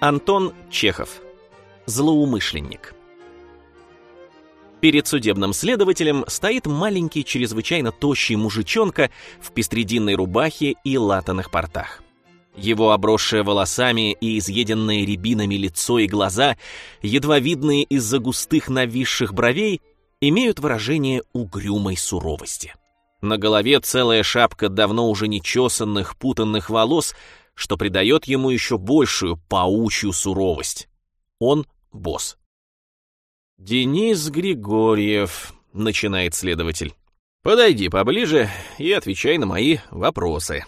Антон Чехов. Злоумышленник. Перед судебным следователем стоит маленький, чрезвычайно тощий мужичонка в пестрединной рубахе и латаных портах. Его обросшее волосами и изъеденные рябинами лицо и глаза, едва видные из-за густых нависших бровей, имеют выражение угрюмой суровости. На голове целая шапка давно уже нечесанных, путанных волос, что придает ему еще большую паучью суровость. Он босс. «Денис Григорьев», — начинает следователь. «Подойди поближе и отвечай на мои вопросы».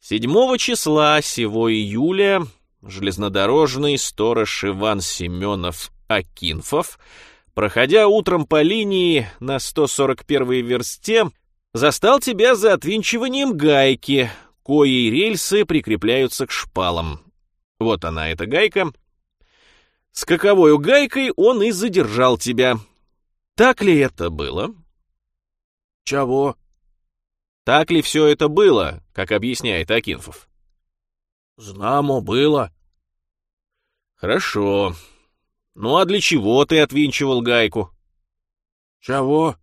7 числа сего июля железнодорожный сторож Иван Семенов Акинфов, проходя утром по линии на 141 версте, застал тебя за отвинчиванием гайки, коей рельсы прикрепляются к шпалам. Вот она, эта гайка — с каковой гайкой он и задержал тебя. Так ли это было? Чего? Так ли все это было, как объясняет Акинфов? Знамо было. Хорошо. Ну а для чего ты отвинчивал гайку? Чего?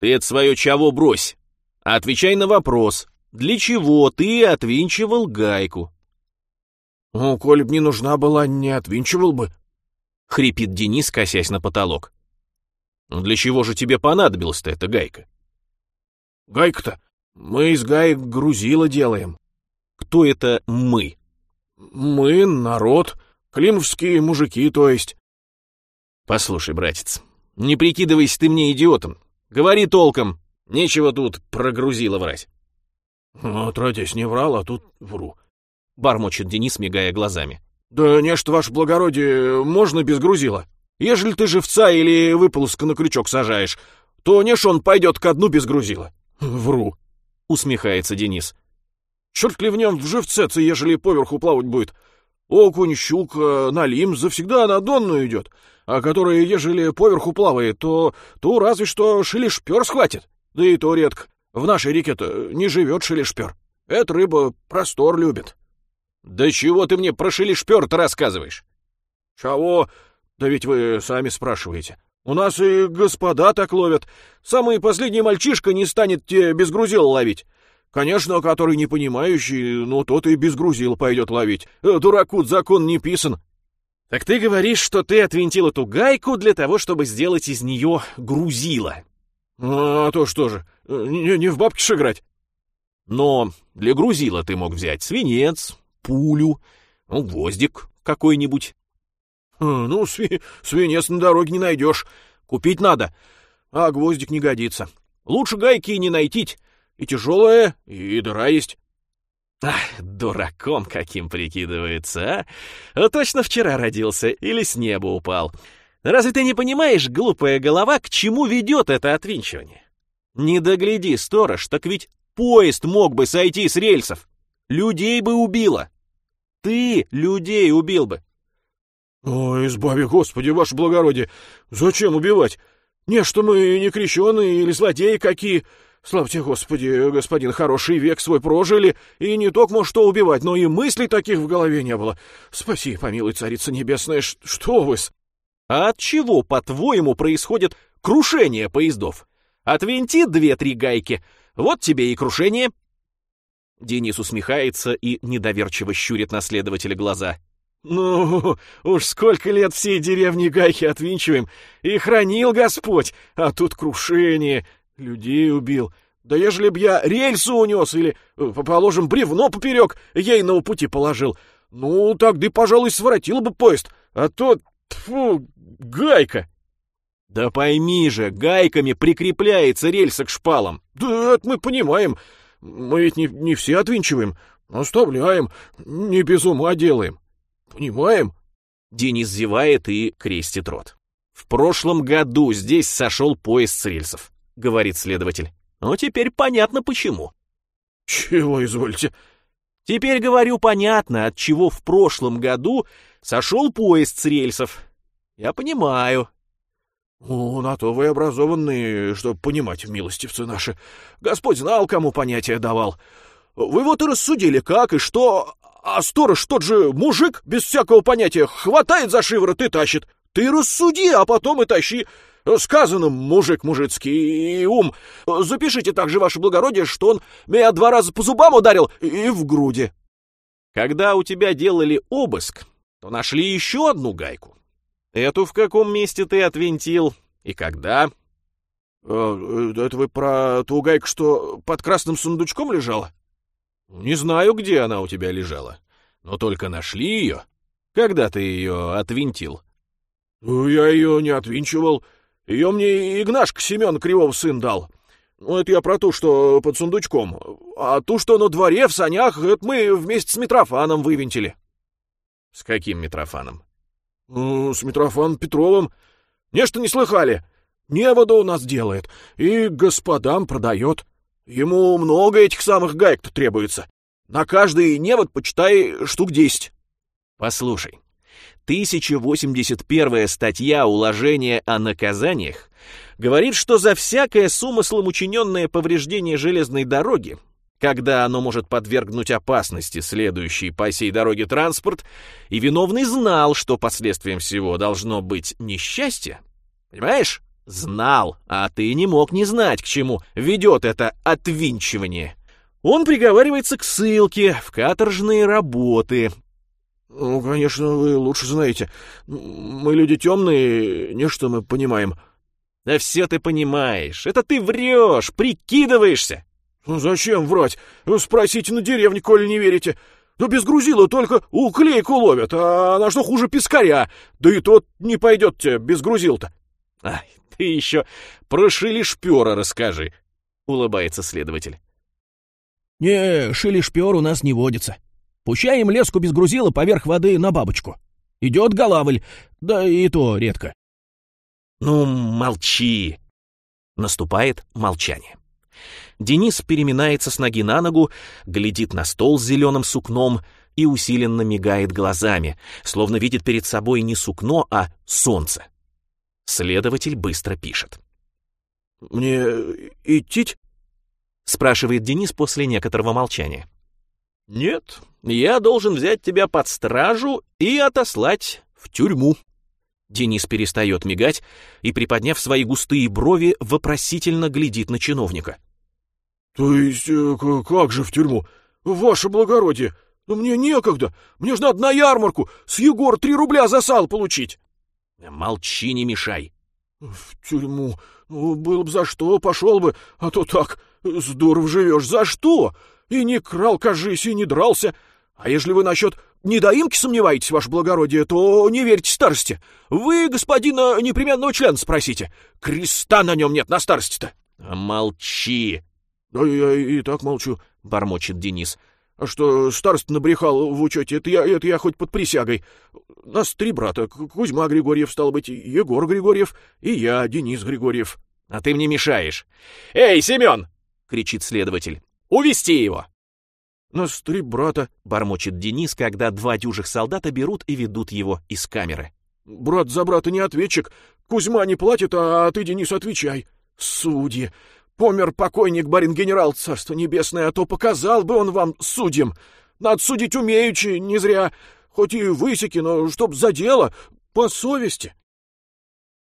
Ты это свое чего брось. отвечай на вопрос. Для чего ты отвинчивал гайку? Ну, коли б не нужна была, не отвинчивал бы. — хрипит Денис, косясь на потолок. «Ну для чего же тебе понадобилась-то эта гайка?» «Гайка-то? Мы из гаек грузила делаем». «Кто это мы?» «Мы — народ, климовские мужики, то есть». «Послушай, братец, не прикидывайся ты мне идиотом. Говори толком, нечего тут прогрузило врать». «Ну, отродясь, не врал, а тут вру», — бормочет Денис, мигая глазами. «Да не что, ваше благородие, можно без грузила. Ежели ты живца или выползка на крючок сажаешь, то не он пойдет ко дну без грузила». «Вру», — усмехается Денис. «Черт ли в нем в живцеце, ежели поверху плавать будет? Окунь, щука, налим завсегда на донную идет, а который, ежели поверху плавает, то, то разве что шелешпер схватит. Да и то редко. В нашей реке-то не живет шелешпер. Эта рыба простор любит». «Да чего ты мне про шелешпёр-то рассказываешь?» «Чего? Да ведь вы сами спрашиваете. У нас и господа так ловят. Самый последний мальчишка не станет тебе без грузила ловить. Конечно, который не понимающий, ну тот и без грузила пойдет ловить. Э, дураку закон не писан». «Так ты говоришь, что ты отвинтил эту гайку для того, чтобы сделать из нее грузило?» «А то что же, не, не в бабки ж играть». «Но для грузила ты мог взять свинец, пулю, ну, гвоздик какой-нибудь. Ну, сви свинец на дороге не найдешь. Купить надо, а гвоздик не годится. Лучше гайки не найти. И тяжелая, и дыра есть. Ах, дураком каким прикидывается, а? Точно вчера родился или с неба упал. Разве ты не понимаешь, глупая голова, к чему ведет это отвинчивание? Не догляди, сторож, так ведь поезд мог бы сойти с рельсов. Людей бы убило. Ты людей убил бы. Ой, избави, Господи, ваше благородие, зачем убивать? Не, что мы не крещеные или злодеи какие. Славьте, Господи, господин, хороший век свой прожили, и не только, может, что убивать, но и мыслей таких в голове не было. Спаси, помилуй, царица небесная, что вы с... А от чего, по-твоему, происходит крушение поездов? Отвинти две-три гайки, вот тебе и крушение. Денис усмехается и недоверчиво щурит на следователя глаза. «Ну, уж сколько лет всей деревни гайки отвинчиваем, и хранил Господь, а тут крушение, людей убил. Да ежели б я рельсу унес или, положим, бревно поперек ейного пути положил, ну, тогда, пожалуй, своротил бы поезд, а то, тьфу, гайка!» «Да пойми же, гайками прикрепляется рельса к шпалам!» «Да это мы понимаем, мы ведь не, не все отвинчиваем, оставляем, не без ума делаем. Понимаем?» Денис зевает и крестит рот. «В прошлом году здесь сошел поезд с рельсов», — говорит следователь. «Ну, теперь понятно, почему». «Чего, извольте?» «Теперь, говорю, понятно, от чего в прошлом году сошел поезд с рельсов. Я понимаю, «Ну, на то вы образованные, чтобы понимать, милостивцы наши. Господь знал, кому понятие давал. Вы вот и рассудили, как и что, А сторож тот же мужик, без всякого понятия, хватает за шиворот и тащит. Ты рассуди, а потом и тащи. Сказано, мужик мужицкий и ум. Запишите также, ваше благородие, что он меня два раза по зубам ударил и в груди. Когда у тебя делали обыск, то нашли еще одну гайку. Эту в каком месте ты отвинтил и когда? Э, это вы про ту гайку, что под красным сундучком лежала? Не знаю, где она у тебя лежала, но только нашли ее. Когда ты ее отвинтил? Ну, я ее не отвинчивал. Ее мне Игнашка Семен Кривов сын дал. Ну, это я про ту, что под сундучком. А ту, что на дворе, в санях, это мы вместе с Митрофаном вывинтили. С каким Митрофаном? Ну, с Митрофаном Петровым. Нечто не слыхали. Невода у нас делает и господам продает. Ему много этих самых гаек-то требуется. На каждый невод, почитай, штук десять. Послушай, 1081 статья уложения о наказаниях говорит, что за всякое с умыслом учиненное повреждение железной дороги, когда оно может подвергнуть опасности следующий по сей дороге транспорт, и виновный знал, что последствием всего должно быть несчастье, понимаешь? Знал, а ты не мог не знать, к чему ведет это отвинчивание. Он приговаривается к ссылке в каторжные работы. Ну, конечно, вы лучше знаете. Мы люди темные, не что мы понимаем. Да все ты понимаешь. Это ты врешь, прикидываешься. Ну, зачем врать? Спросите на деревне, коли не верите. Да без грузила только уклейку ловят, а она что хуже пескаря. Да и тот не пойдет тебе без грузил-то. Ай, ты еще про шили-шпера расскажи, — улыбается следователь. Не, шили-шпер у нас не водится. Пущаем леску без грузила поверх воды на бабочку. Идет голавль, да и то редко. Ну, молчи. Наступает молчание. Денис переминается с ноги на ногу, глядит на стол с зеленым сукном и усиленно мигает глазами, словно видит перед собой не сукно, а солнце. Следователь быстро пишет. «Мне идти?» — спрашивает Денис после некоторого молчания. «Нет, я должен взять тебя под стражу и отослать в тюрьму». Денис перестает мигать и, приподняв свои густые брови, вопросительно глядит на чиновника. «То есть э, как же в тюрьму? Ваше благородие, мне некогда, мне ж надо на ярмарку с Егор три рубля за сал получить». Молчи, не мешай. В тюрьму. Ну, было бы за что, пошел бы, а то так, здорово живешь. За что? И не крал, кажись, и не дрался. А если вы насчет недоимки сомневаетесь, ваше благородие, то не верьте старости. Вы господина непременного члена спросите. Креста на нем нет на старости-то. Молчи. Да я и так молчу, бормочет Денис. А что староста набрехал в учете, это я, это я хоть под присягой. Нас три брата. Кузьма Григорьев, стал быть, Егор Григорьев и я, Денис Григорьев. А ты мне мешаешь. «Эй, Семен!» — кричит следователь. «Увести его!» «Нас три брата», — бормочет Денис, когда два дюжих солдата берут и ведут его из камеры. «Брат за брата не ответчик. Кузьма не платит, а ты, Денис, отвечай. Судьи. Помер покойник барин-генерал, царство небесное, а то показал бы он вам судьям. Надо судить умеючи, не зря. Хоть и высеки, но чтоб за дело, по совести.